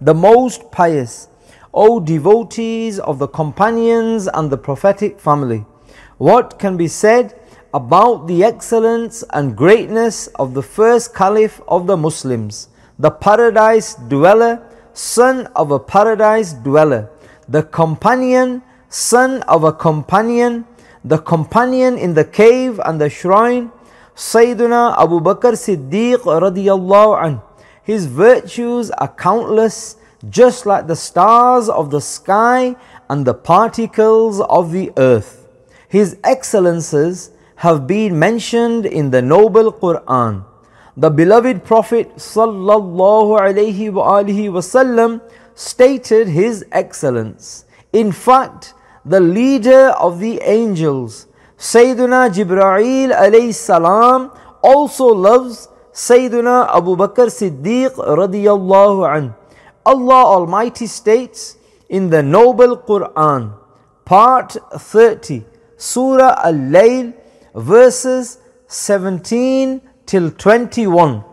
the most pious. O devotees of the companions and the prophetic family, what can be said about the excellence and greatness of the first caliph of the Muslims, the paradise dweller, son of a paradise dweller, the companion, son of a companion, the companion in the cave and the shrine, Sayyidina Abu Bakr Siddiq radiallahu anh. His virtues are countless, just like the stars of the sky and the particles of the earth. His excellences have been mentioned in the noble Quran. The beloved Prophet wasallam stated his excellence. In fact, the leader of the angels, Sayyidina Jibreel alayhi salam, also loves Sayyidina Abu Bakr Siddiq radiyallahu an. Allah Almighty states in the noble Quran, part 30, Surah Al-Layl, verses 17 till 21.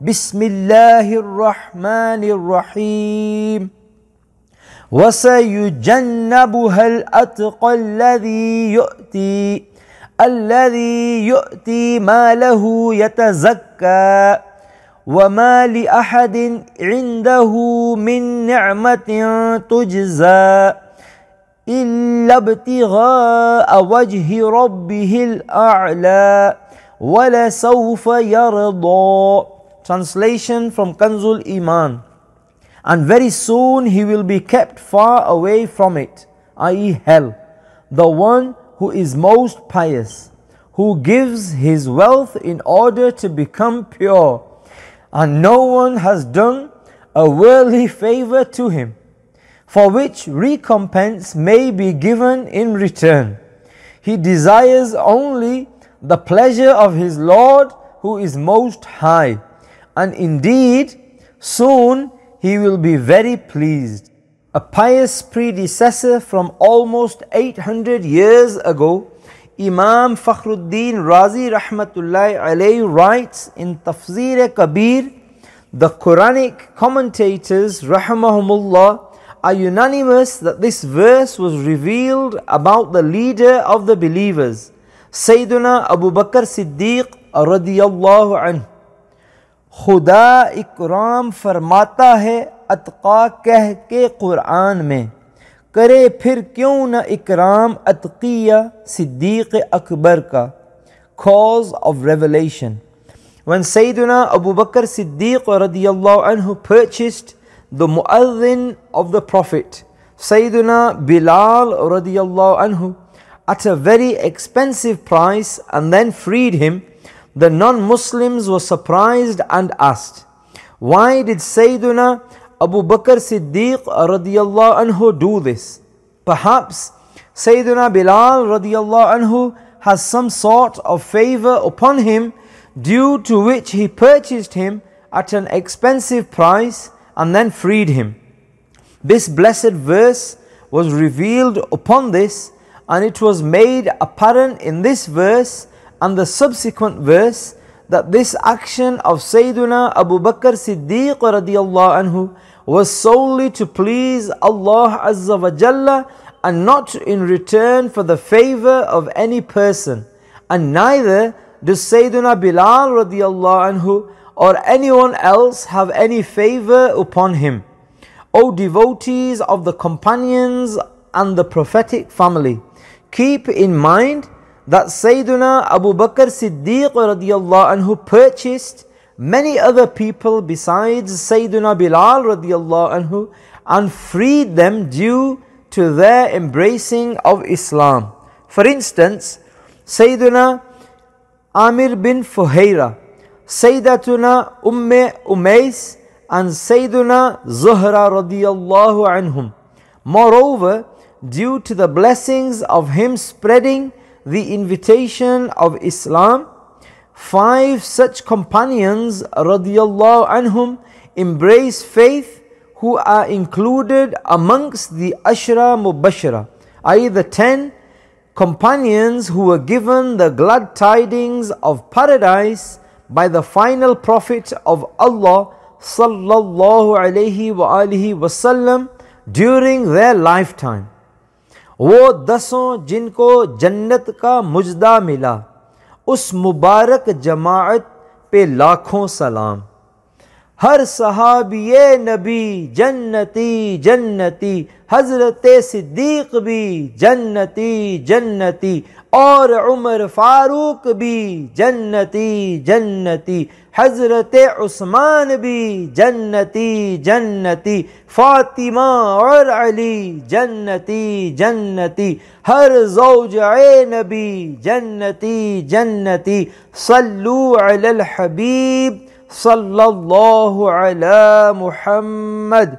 Bismillahir Rahmanir Rahim. وسيجنبها الأتقى الذي يؤتي الذي يؤتي ماله يتزكى وما لأحد عنده من نعمة تجزى إلا ابتغاء وجه ربه الأعلى ولسوف يرضى Translation from Kanzul Iman And very soon he will be kept far away from it, i.e., hell. The one who is most pious, who gives his wealth in order to become pure, and no one has done a worldly favor to him for which recompense may be given in return. He desires only the pleasure of his Lord who is most high, and indeed, soon he will be very pleased A pious predecessor from almost 800 years ago, Imam Fakhruddin Razi Rahmatullahi alayhi writes in Tafsir Kabir, the Quranic commentators Rahmahumullah are unanimous that this verse was revealed about the leader of the believers, Sayyidina Abu Bakr Siddiq radiyallahu anhu. खुदा इकराम फरमाता है اتقا کہہ کے قرآن میں کرے پھر کیوں نہ اکرام اتقیہ صدیق اکبر کا۔ معافٹ Saeed Bilal asked, Why why Sayyiduna Abu Bakr Siddiq radiallahu anhu do this? Perhaps Sayyidina Bilal radiallahu anhu has some sort of favor upon him due to which he purchased him at an expensive price and then freed him. This blessed verse was revealed upon this, and it was made apparent in this verse and the subsequent verse that this action of Sayyidina Abu Bakr Siddiq radiallahu anhu was solely to please Allah Azza wa Jalla and not in return for the favor of any person. And neither does Sayyidina Bilal radiallahu anhu or anyone else have any favor upon him. O devotees of the companions and the prophetic family, keep in mind that Sayyidina Abu Bakr Siddiq radiallahu anhu purchased many other people besides Sayyidina Bilal radiallahu anhu and freed them due to their embracing of Islam. For instance, Sayyidina Amir bin Fuhaira Sayyidatuna Umm Umais and Sayyiduna Zuhra radiyallahu anhum. Moreover, due to the blessings of him spreading the invitation of Islam, five such companions radiyallahu anhum embrace faith who are included amongst the Ashra Mubashara, i.e. the ten companions who were given the glad tidings of paradise by the final prophet of Allah sallallahu alaihi wa alihi wasallam during their lifetime. वो दसों जिनको जन्नत का मुजदा मिला اس مبارک جماعت پہ لاکھوں سلام۔ ہر صحابی نبی جنتی جنتی، حضرت صدیق بھی جنتی جنتی، اور عمر فاروق بھی جنتی جنتی، حضرت عثمان بھی جنتی جنتی، فاطمہ اور علی جنتی جنتی، ہر زوج نبی جنتی جنتی، صلو علی الحبیب सल्लल्लाहु अला Muhammad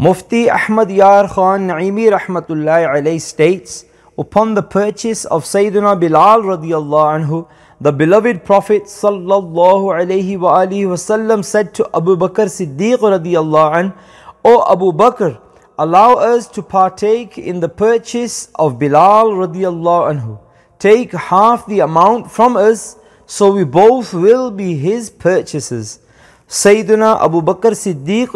Mufti Ahmad Yar Khan Naimi Rahmatullahi alayhi states, upon the purchase of Sayyidina Bilal radiallahu anhu, the beloved Prophet sallallahu alayhi wa alihi wasallam said to Abu Bakr Siddiq radiallahu anhu, O Abu Bakr, allow us to partake in the purchase of Bilal radiallahu anhu. Take half the amount from us, so we both will be his purchases. Sayyidina Abu Bakr Siddiq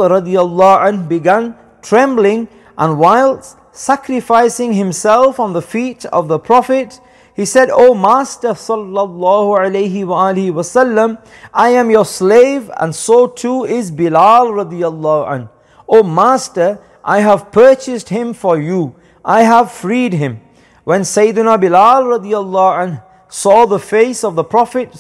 anh began trembling and while sacrificing himself on the feet of the Prophet, he said, O Master sallallahu alihi wasallam, I am your slave and so too is Bilal radiallahu anh. O Master, I have purchased him for you. I have freed him. When Sayyidina Bilal radiallahu anh saw the face of the Prophet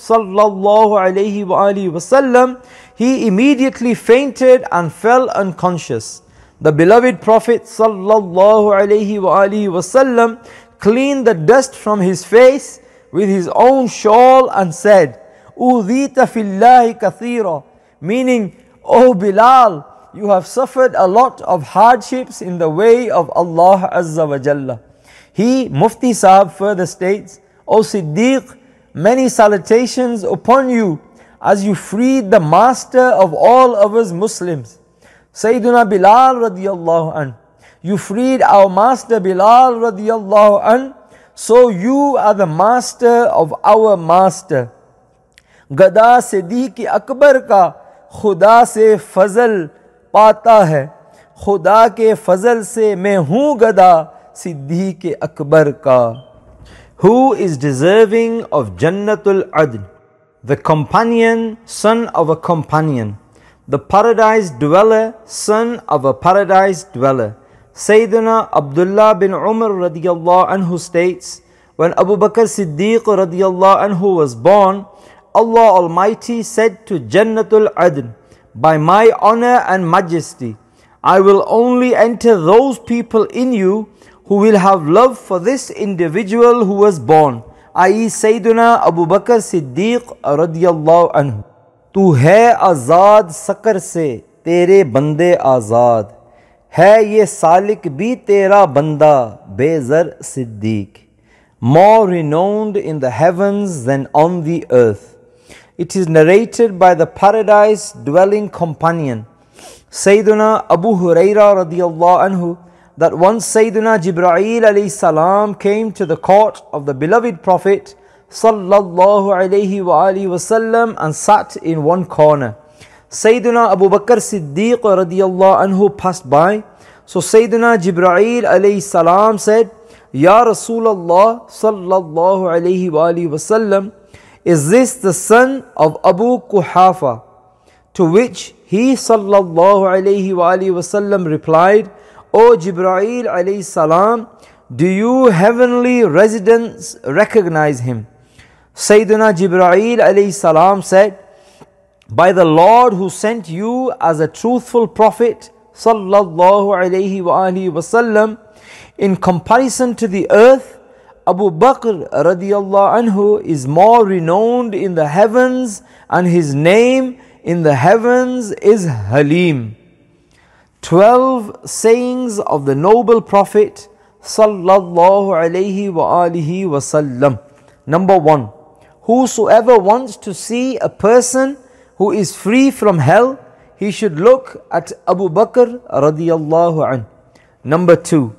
wasallam, he immediately fainted and fell unconscious. The beloved Prophet wasallam cleaned the dust from his face with his own shawl and said, "Udhita fillahi kathira," meaning, "O Bilal, you have suffered a lot of hardships in the way of Allah Azza wa Jalla." He, Mufti Sahab, further states, O Siddiq, many salutations upon you as you freed the master of all of us Muslims. Sayyiduna Bilal radiallahu an. You freed our master Bilal radiallahu an. So you are the master of our master. گدا صدیق اکبر کا خدا سے فضل پاتا ہے خدا کے فضل سے میں ہوں گدا صدیق اکبر کا who is deserving of Jannatul Adn, the companion, son of a companion, the paradise dweller, son of a paradise dweller. Sayyidina Abdullah bin Umar radiallahu anhu states, when Abu Bakr Siddiq radiallahu anhu was born, Allah Almighty said to Jannatul Adn, by my honor and majesty, I will only enter those people in you who will have love for this individual who was born, i.e. Sayyidina Abu Bakr Siddiq radiyallahu anhu. तू है आज़ाद sucker से तेरे बंदे आज़ाद है ये सालिक भी तेरा बंदा badger Siddique more renowned in the heavens than on the earth. It is narrated by the paradise dwelling companion Sayyidina Abu Huraira radiallahu anhu that once Sayyidina Jibreel alayhi salam came to the court of the beloved Prophet sallallahu alayhi wa wasallam and sat in one corner. Sayyidina Abu Bakr Siddiq radiyallahu anhu passed by. So Sayyidina Jibreel alayhi salam said, Ya Rasulullah sallallahu alayhi wa wasallam, is this the son of Abu Kuhafa? To which he sallallahu alayhi wa wasallam replied, O Jibreel alayhi salam, do you heavenly residents recognize him? Sayyidina Jibreel alayhi salam said, By the Lord who sent you as a truthful prophet, sallallahu alayhi wa alihi wasallam, in comparison to the earth, Abu Bakr radiallahu anhu is more renowned in the heavens and his name in the heavens is Halim. 12 sayings of the noble Prophet sallallahu alaihi wa alihi wasallam. Number 1. Whosoever wants to see a person who is free from hell, he should look at Abu Bakr radiyallahu an. Number 2.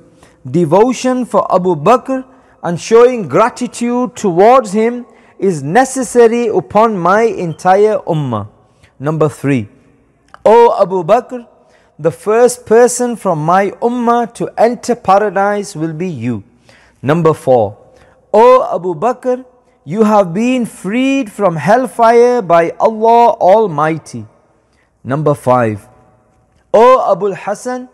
Devotion for Abu Bakr and showing gratitude towards him is necessary upon my entire ummah. Number 3 O Abu Bakr, the first person from my ummah to enter paradise will be you. Number four, O Abu Bakr, you have been freed from hellfire by Allah Almighty. Number five, O Abu Hassan,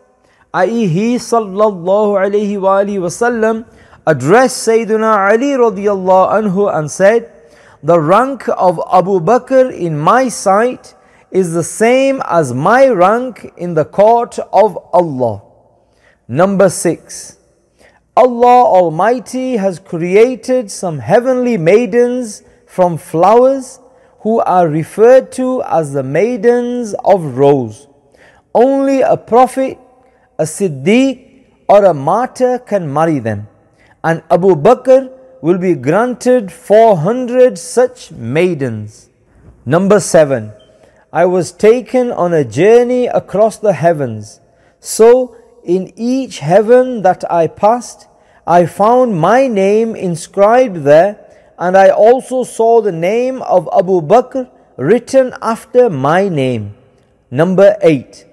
i.e., he sallallahu alayhi wa wasallam addressed Sayyidina Ali radiallahu anhu and said, The rank of Abu Bakr in my sight is the same as my rank in the court of Allah. Number six, Allah Almighty has created some heavenly maidens from flowers who are referred to as the maidens of rose. Only a prophet, a siddiq, or a martyr can marry them. And Abu Bakr will be granted 400 such maidens. Number 7. I was taken on a journey across the heavens. So, in each heaven that I passed, I found my name inscribed there, and I also saw the name of Abu Bakr written after my name. Number 8.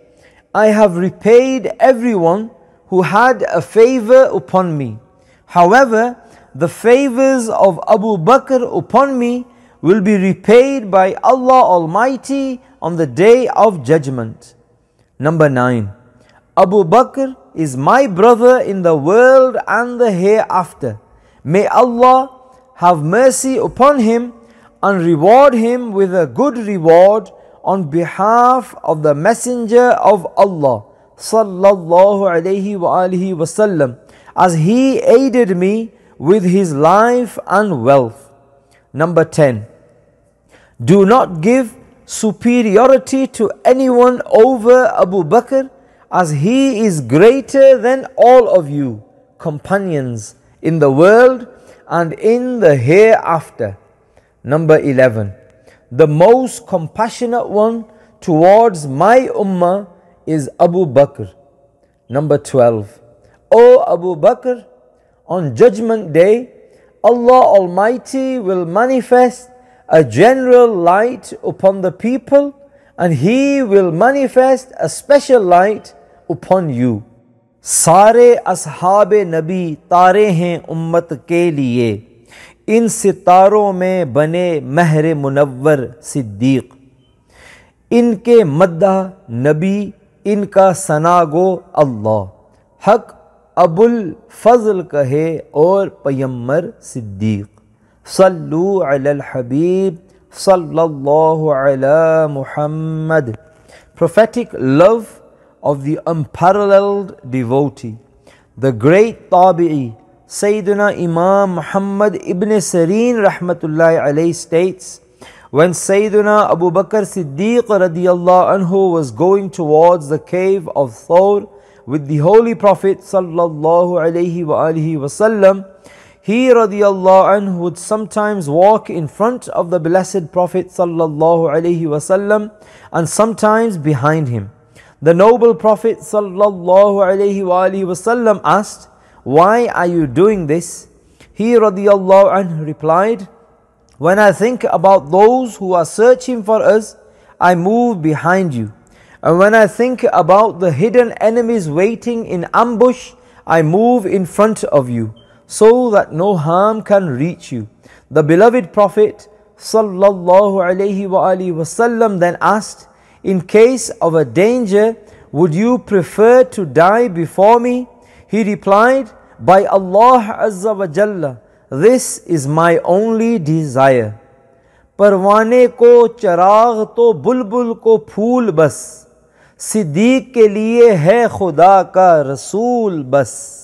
I have repaid everyone who had a favor upon me. However, the favors of Abu Bakr upon me will be repaid by Allah Almighty on the day of judgment. Number 9. Abu Bakr is my brother in the world and the hereafter. May Allah have mercy upon him and reward him with a good reward on behalf of the Messenger of Allah sallallahu alaihi wasallam as he aided me with his life and wealth. Number 10. Do not give superiority to anyone over Abu Bakr as he is greater than all of you companions in the world and in the hereafter. Number 11. The most compassionate one towards my ummah is Abu Bakr. Number 12. O Abu Bakr, on Judgment Day, Allah Almighty will manifest a general light upon the people and he will manifest a special light upon you. سارے اصحاب نبی تارے ہیں امت کے لیے۔ ان ستاروں میں بنے مہر منور صدیق۔ ان کے مدہ نبی، ان کا ثنا گو اللہ۔ حق ابوالفضل کہے اور پیمر صدیق۔ صلوا على الhabib sallallahu ala muhammad. Prophetic love of the unparalleled devotee. The great tabi'i sayyidina imam muhammad ibn sirin rahmatullahi alayhi states when sayyidina abu bakr siddiq radiyallahu anhu was going towards the cave of thawr with the holy prophet sallallahu alayhi wa alihi wasallam he radiallahu anhu would sometimes walk in front of the Blessed Prophet sallallahu alayhi wasallam and sometimes behind him. The noble Prophet sallallahu alayhi wasallam asked, Why are you doing this? He radiallahu anhu replied, When I think about those who are searching for us, I move behind you. And when I think about the hidden enemies waiting in ambush, I move in front of you, so that no harm can reach you. The beloved Prophet sallallahu alaihi wasallam then asked, in case of a danger, would you prefer to die before me? He replied, By Allah Azza wa Jalla, this is my only desire. परवाने को चराग तो बुलबुल को फूल बस सिद्दीक के लिए है खुदा का रसूल बस